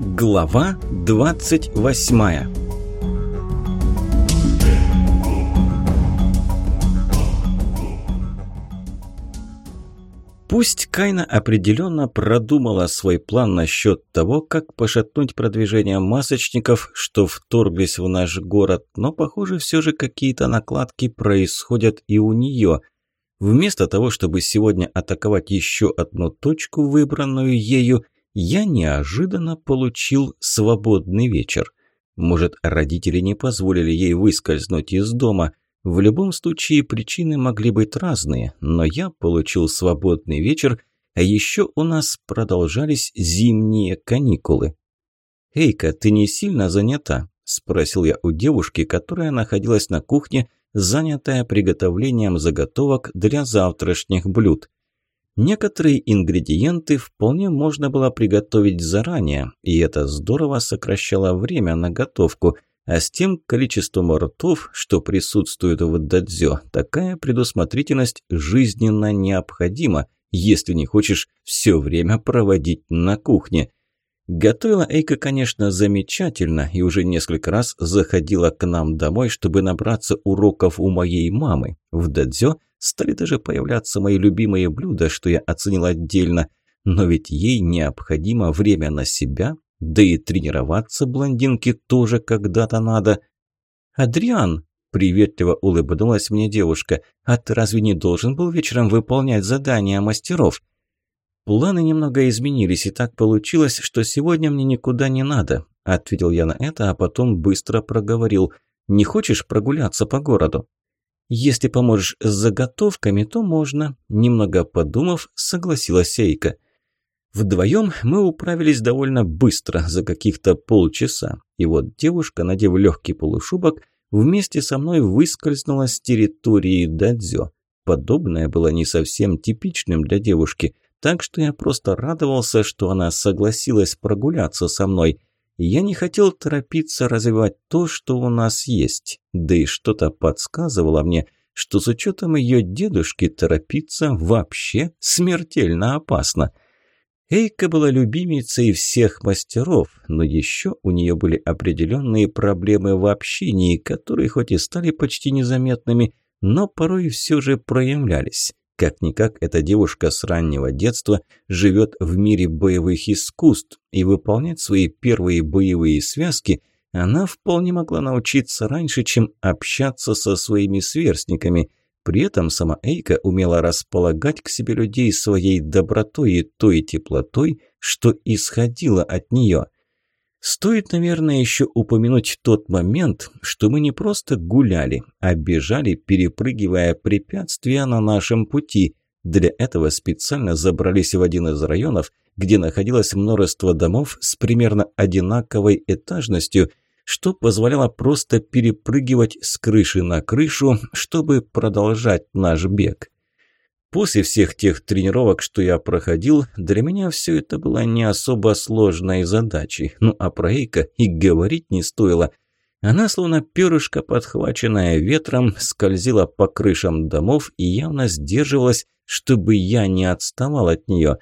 Глава 28 Пусть Кайна определенно продумала свой план насчет того, как пошатнуть продвижение масочников, что вторглись в наш город, но, похоже, все же какие-то накладки происходят и у нее. Вместо того, чтобы сегодня атаковать еще одну точку, выбранную ею, я неожиданно получил свободный вечер. Может, родители не позволили ей выскользнуть из дома – в любом случае причины могли быть разные, но я получил свободный вечер, а еще у нас продолжались зимние каникулы. «Эйка, ты не сильно занята?» – спросил я у девушки, которая находилась на кухне, занятая приготовлением заготовок для завтрашних блюд. Некоторые ингредиенты вполне можно было приготовить заранее, и это здорово сокращало время на готовку – а с тем количеством ртов, что присутствует в дадзё, такая предусмотрительность жизненно необходима, если не хочешь все время проводить на кухне. Готовила Эйка, конечно, замечательно и уже несколько раз заходила к нам домой, чтобы набраться уроков у моей мамы. В дадзё стали даже появляться мои любимые блюда, что я оценил отдельно. Но ведь ей необходимо время на себя, да и тренироваться блондинке тоже когда-то надо. «Адриан!» – приветливо улыбнулась мне девушка. «А ты разве не должен был вечером выполнять задания мастеров?» «Планы немного изменились, и так получилось, что сегодня мне никуда не надо», – ответил я на это, а потом быстро проговорил. «Не хочешь прогуляться по городу?» «Если поможешь с заготовками, то можно», – немного подумав, согласилась Сейка. Вдвоем мы управились довольно быстро, за каких-то полчаса. И вот девушка, надев легкий полушубок, вместе со мной выскользнула с территории Дадзё. Подобное было не совсем типичным для девушки, так что я просто радовался, что она согласилась прогуляться со мной. Я не хотел торопиться развивать то, что у нас есть, да и что-то подсказывало мне, что с учетом ее дедушки торопиться вообще смертельно опасно – Эйка была любимицей всех мастеров, но еще у нее были определенные проблемы в общении, которые хоть и стали почти незаметными, но порой все же проявлялись. Как-никак эта девушка с раннего детства живет в мире боевых искусств, и выполнять свои первые боевые связки она вполне могла научиться раньше, чем общаться со своими сверстниками. При этом сама Эйка умела располагать к себе людей своей добротой и той теплотой, что исходило от нее. Стоит, наверное, еще упомянуть тот момент, что мы не просто гуляли, а бежали, перепрыгивая препятствия на нашем пути. Для этого специально забрались в один из районов, где находилось множество домов с примерно одинаковой этажностью – что позволяло просто перепрыгивать с крыши на крышу, чтобы продолжать наш бег. После всех тех тренировок, что я проходил, для меня все это было не особо сложной задачей. Ну а про Эйка и говорить не стоило. Она, словно перышко, подхваченное ветром, скользила по крышам домов и явно сдерживалась, чтобы я не отставал от нее.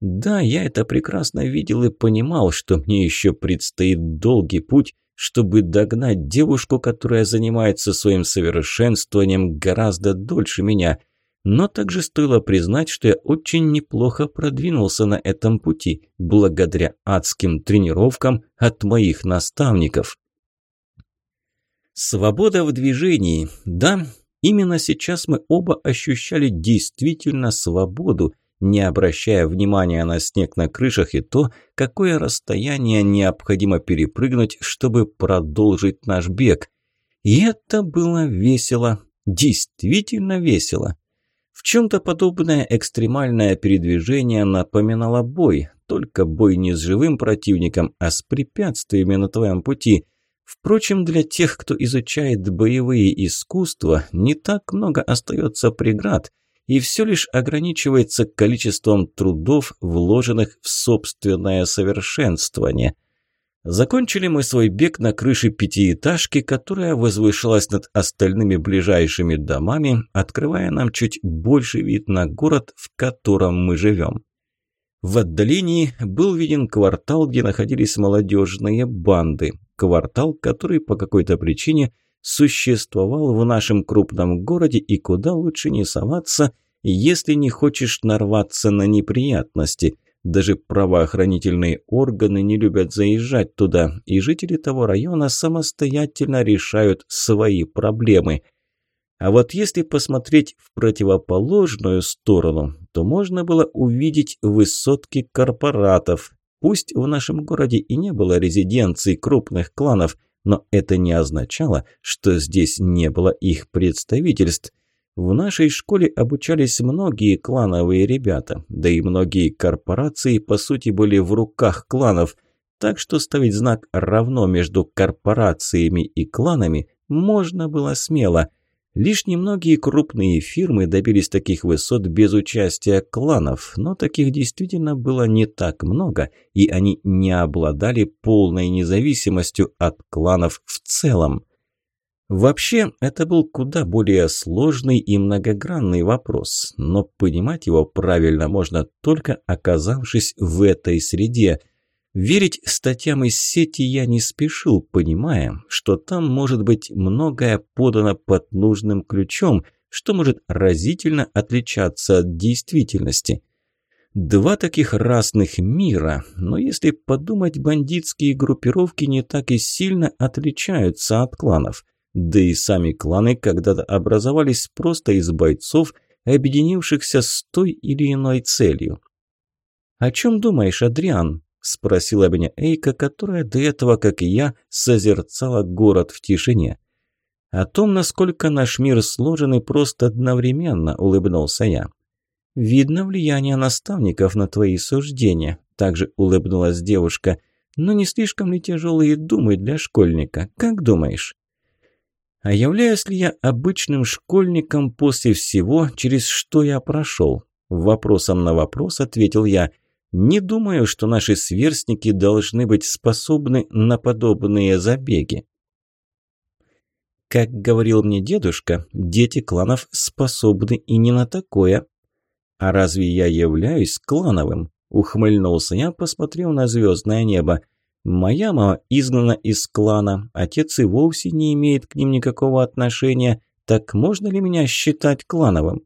Да, я это прекрасно видел и понимал, что мне еще предстоит долгий путь, чтобы догнать девушку, которая занимается своим совершенствованием гораздо дольше меня. Но также стоило признать, что я очень неплохо продвинулся на этом пути, благодаря адским тренировкам от моих наставников. Свобода в движении. Да, именно сейчас мы оба ощущали действительно свободу, не обращая внимания на снег на крышах и то, какое расстояние необходимо перепрыгнуть, чтобы продолжить наш бег. И это было весело, действительно весело. В чем-то подобное экстремальное передвижение напоминало бой, только бой не с живым противником, а с препятствиями на твоем пути. Впрочем, для тех, кто изучает боевые искусства, не так много остается преград – и все лишь ограничивается количеством трудов, вложенных в собственное совершенствование. Закончили мы свой бег на крыше пятиэтажки, которая возвышалась над остальными ближайшими домами, открывая нам чуть больше вид на город, в котором мы живем. В отдалении был виден квартал, где находились молодежные банды. Квартал, который по какой-то причине существовал в нашем крупном городе и куда лучше не соваться, если не хочешь нарваться на неприятности. Даже правоохранительные органы не любят заезжать туда, и жители того района самостоятельно решают свои проблемы. А вот если посмотреть в противоположную сторону, то можно было увидеть высотки корпоратов. Пусть в нашем городе и не было резиденций крупных кланов, но это не означало, что здесь не было их представительств. В нашей школе обучались многие клановые ребята, да и многие корпорации, по сути, были в руках кланов, так что ставить знак «равно» между корпорациями и кланами можно было смело. Лишь немногие крупные фирмы добились таких высот без участия кланов, но таких действительно было не так много, и они не обладали полной независимостью от кланов в целом. Вообще, это был куда более сложный и многогранный вопрос, но понимать его правильно можно только оказавшись в этой среде. Верить статьям из сети я не спешил, понимая, что там может быть многое подано под нужным ключом, что может разительно отличаться от действительности. Два таких разных мира, но если подумать, бандитские группировки не так и сильно отличаются от кланов – да и сами кланы когда-то образовались просто из бойцов, объединившихся с той или иной целью. «О чем думаешь, Адриан?» – спросила меня Эйка, которая до этого, как и я, созерцала город в тишине. «О том, насколько наш мир сложен и просто одновременно», – улыбнулся я. «Видно влияние наставников на твои суждения», – также улыбнулась девушка. «Но не слишком ли тяжелые думы для школьника? Как думаешь?» А являюсь ли я обычным школьником после всего, через что я прошел? Вопросом на вопрос ответил я. Не думаю, что наши сверстники должны быть способны на подобные забеги. Как говорил мне дедушка, дети кланов способны и не на такое. А разве я являюсь клановым? Ухмыльнулся я, посмотрел на звездное небо. Моя мама изгнана из клана, отец и вовсе не имеет к ним никакого отношения, так можно ли меня считать клановым?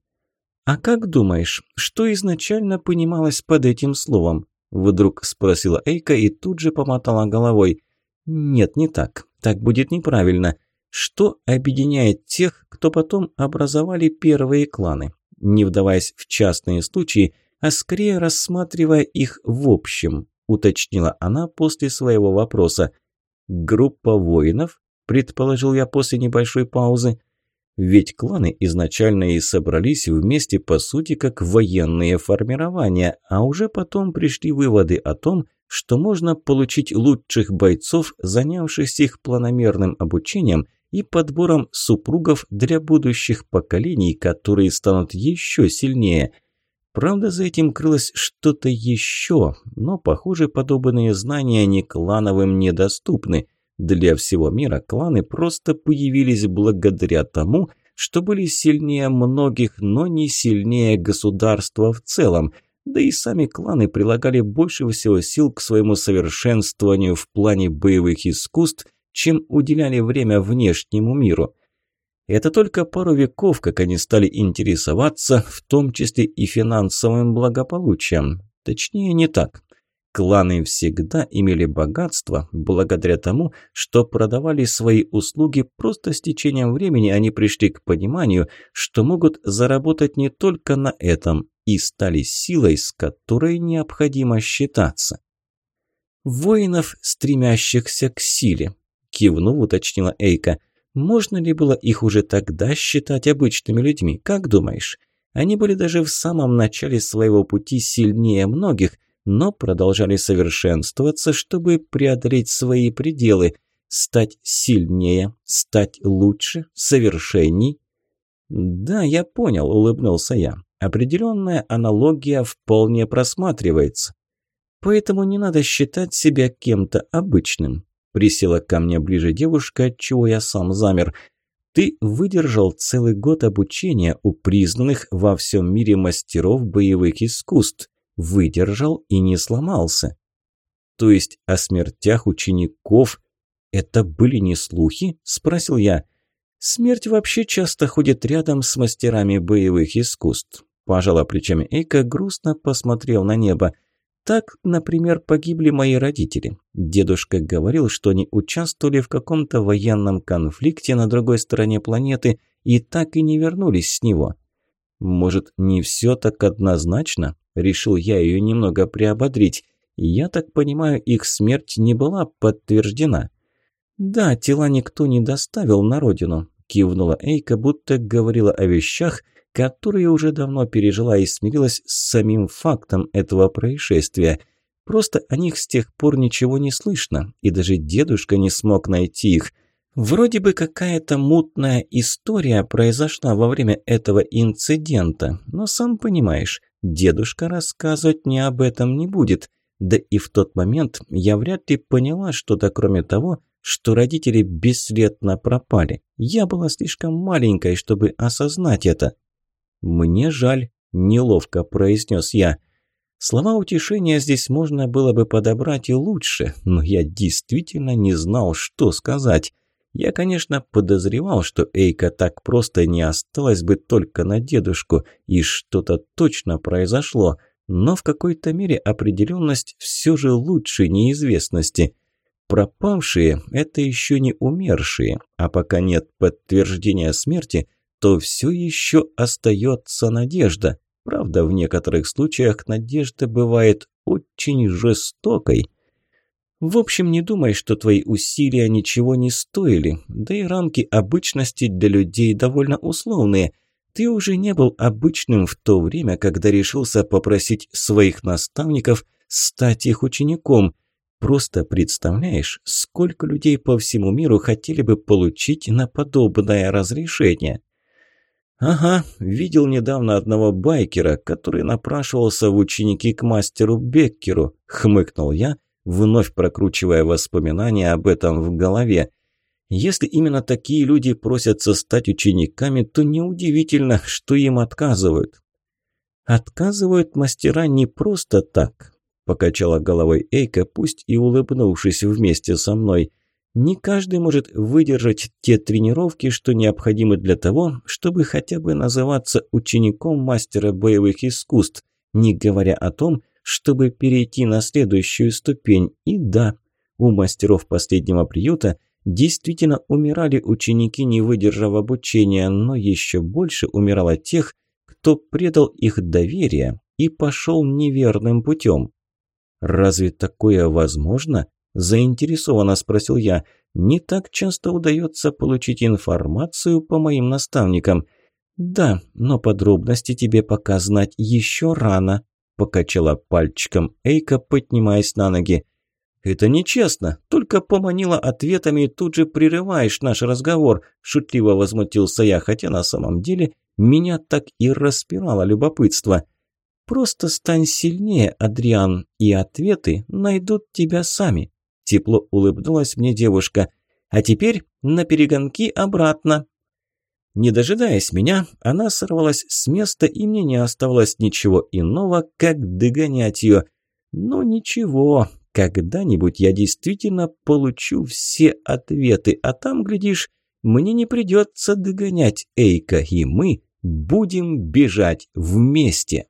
А как думаешь, что изначально понималось под этим словом? Вдруг спросила Эйка и тут же помотала головой. Нет, не так. Так будет неправильно. Что объединяет тех, кто потом образовали первые кланы? Не вдаваясь в частные случаи, а скорее рассматривая их в общем. – уточнила она после своего вопроса. «Группа воинов?» – предположил я после небольшой паузы. Ведь кланы изначально и собрались вместе, по сути, как военные формирования, а уже потом пришли выводы о том, что можно получить лучших бойцов, занявшихся их планомерным обучением и подбором супругов для будущих поколений, которые станут еще сильнее – Правда, за этим крылось что-то еще, но, похоже, подобные знания не клановым недоступны. Для всего мира кланы просто появились благодаря тому, что были сильнее многих, но не сильнее государства в целом. Да и сами кланы прилагали больше всего сил к своему совершенствованию в плане боевых искусств, чем уделяли время внешнему миру – это только пару веков, как они стали интересоваться, в том числе и финансовым благополучием. Точнее, не так. Кланы всегда имели богатство благодаря тому, что продавали свои услуги, просто с течением времени они пришли к пониманию, что могут заработать не только на этом, и стали силой, с которой необходимо считаться. «Воинов, стремящихся к силе», – кивнув, уточнила Эйка – можно ли было их уже тогда считать обычными людьми, как думаешь? Они были даже в самом начале своего пути сильнее многих, но продолжали совершенствоваться, чтобы преодолеть свои пределы, стать сильнее, стать лучше, совершенней. «Да, я понял», – улыбнулся я. «Определенная аналогия вполне просматривается. Поэтому не надо считать себя кем-то обычным. Присела ко мне ближе девушка, отчего я сам замер. Ты выдержал целый год обучения у признанных во всем мире мастеров боевых искусств. выдержал и не сломался. То есть о смертях учеников это были не слухи? Спросил я. Смерть вообще часто ходит рядом с мастерами боевых искусств. Пожала плечами Эйка, грустно посмотрел на небо. Так, например, погибли мои родители. Дедушка говорил, что они участвовали в каком-то военном конфликте на другой стороне планеты и так и не вернулись с него. Может, не все так однозначно? Решил я ее немного приободрить. Я так понимаю, их смерть не была подтверждена. Да, тела никто не доставил на родину, кивнула Эйка, будто говорила о вещах, которые уже давно пережила и смирилась с самим фактом этого происшествия. Просто о них с тех пор ничего не слышно, и даже дедушка не смог найти их. Вроде бы какая-то мутная история произошла во время этого инцидента, но сам понимаешь, дедушка рассказывать мне об этом не будет. Да и в тот момент я вряд ли поняла что-то кроме того, что родители бесследно пропали. Я была слишком маленькой, чтобы осознать это. «Мне жаль», – неловко произнес я. Слова утешения здесь можно было бы подобрать и лучше, но я действительно не знал, что сказать. Я, конечно, подозревал, что Эйка так просто не осталась бы только на дедушку, и что-то точно произошло, но в какой-то мере определенность все же лучше неизвестности. Пропавшие – это еще не умершие, а пока нет подтверждения смерти – то все еще остается надежда. Правда, в некоторых случаях надежда бывает очень жестокой. В общем, не думай, что твои усилия ничего не стоили, да и рамки обычности для людей довольно условные. Ты уже не был обычным в то время, когда решился попросить своих наставников стать их учеником. Просто представляешь, сколько людей по всему миру хотели бы получить на подобное разрешение. «Ага, видел недавно одного байкера, который напрашивался в ученики к мастеру Беккеру», – хмыкнул я, вновь прокручивая воспоминания об этом в голове. «Если именно такие люди просятся стать учениками, то неудивительно, что им отказывают». «Отказывают мастера не просто так», – покачала головой Эйка, пусть и улыбнувшись вместе со мной – не каждый может выдержать те тренировки, что необходимы для того, чтобы хотя бы называться учеником мастера боевых искусств, не говоря о том, чтобы перейти на следующую ступень. И да, у мастеров последнего приюта действительно умирали ученики, не выдержав обучения, но еще больше умирало тех, кто предал их доверие и пошел неверным путем. Разве такое возможно? Заинтересованно спросил я. Не так часто удается получить информацию по моим наставникам. Да, но подробности тебе пока знать еще рано, покачала пальчиком Эйка, поднимаясь на ноги. «Это нечестно. Только поманила ответами и тут же прерываешь наш разговор», – шутливо возмутился я, хотя на самом деле меня так и распирало любопытство. «Просто стань сильнее, Адриан, и ответы найдут тебя сами», Тепло улыбнулась мне девушка. «А теперь на перегонки обратно». Не дожидаясь меня, она сорвалась с места, и мне не оставалось ничего иного, как догонять ее. Но ничего, когда-нибудь я действительно получу все ответы, а там, глядишь, мне не придется догонять Эйка, и мы будем бежать вместе.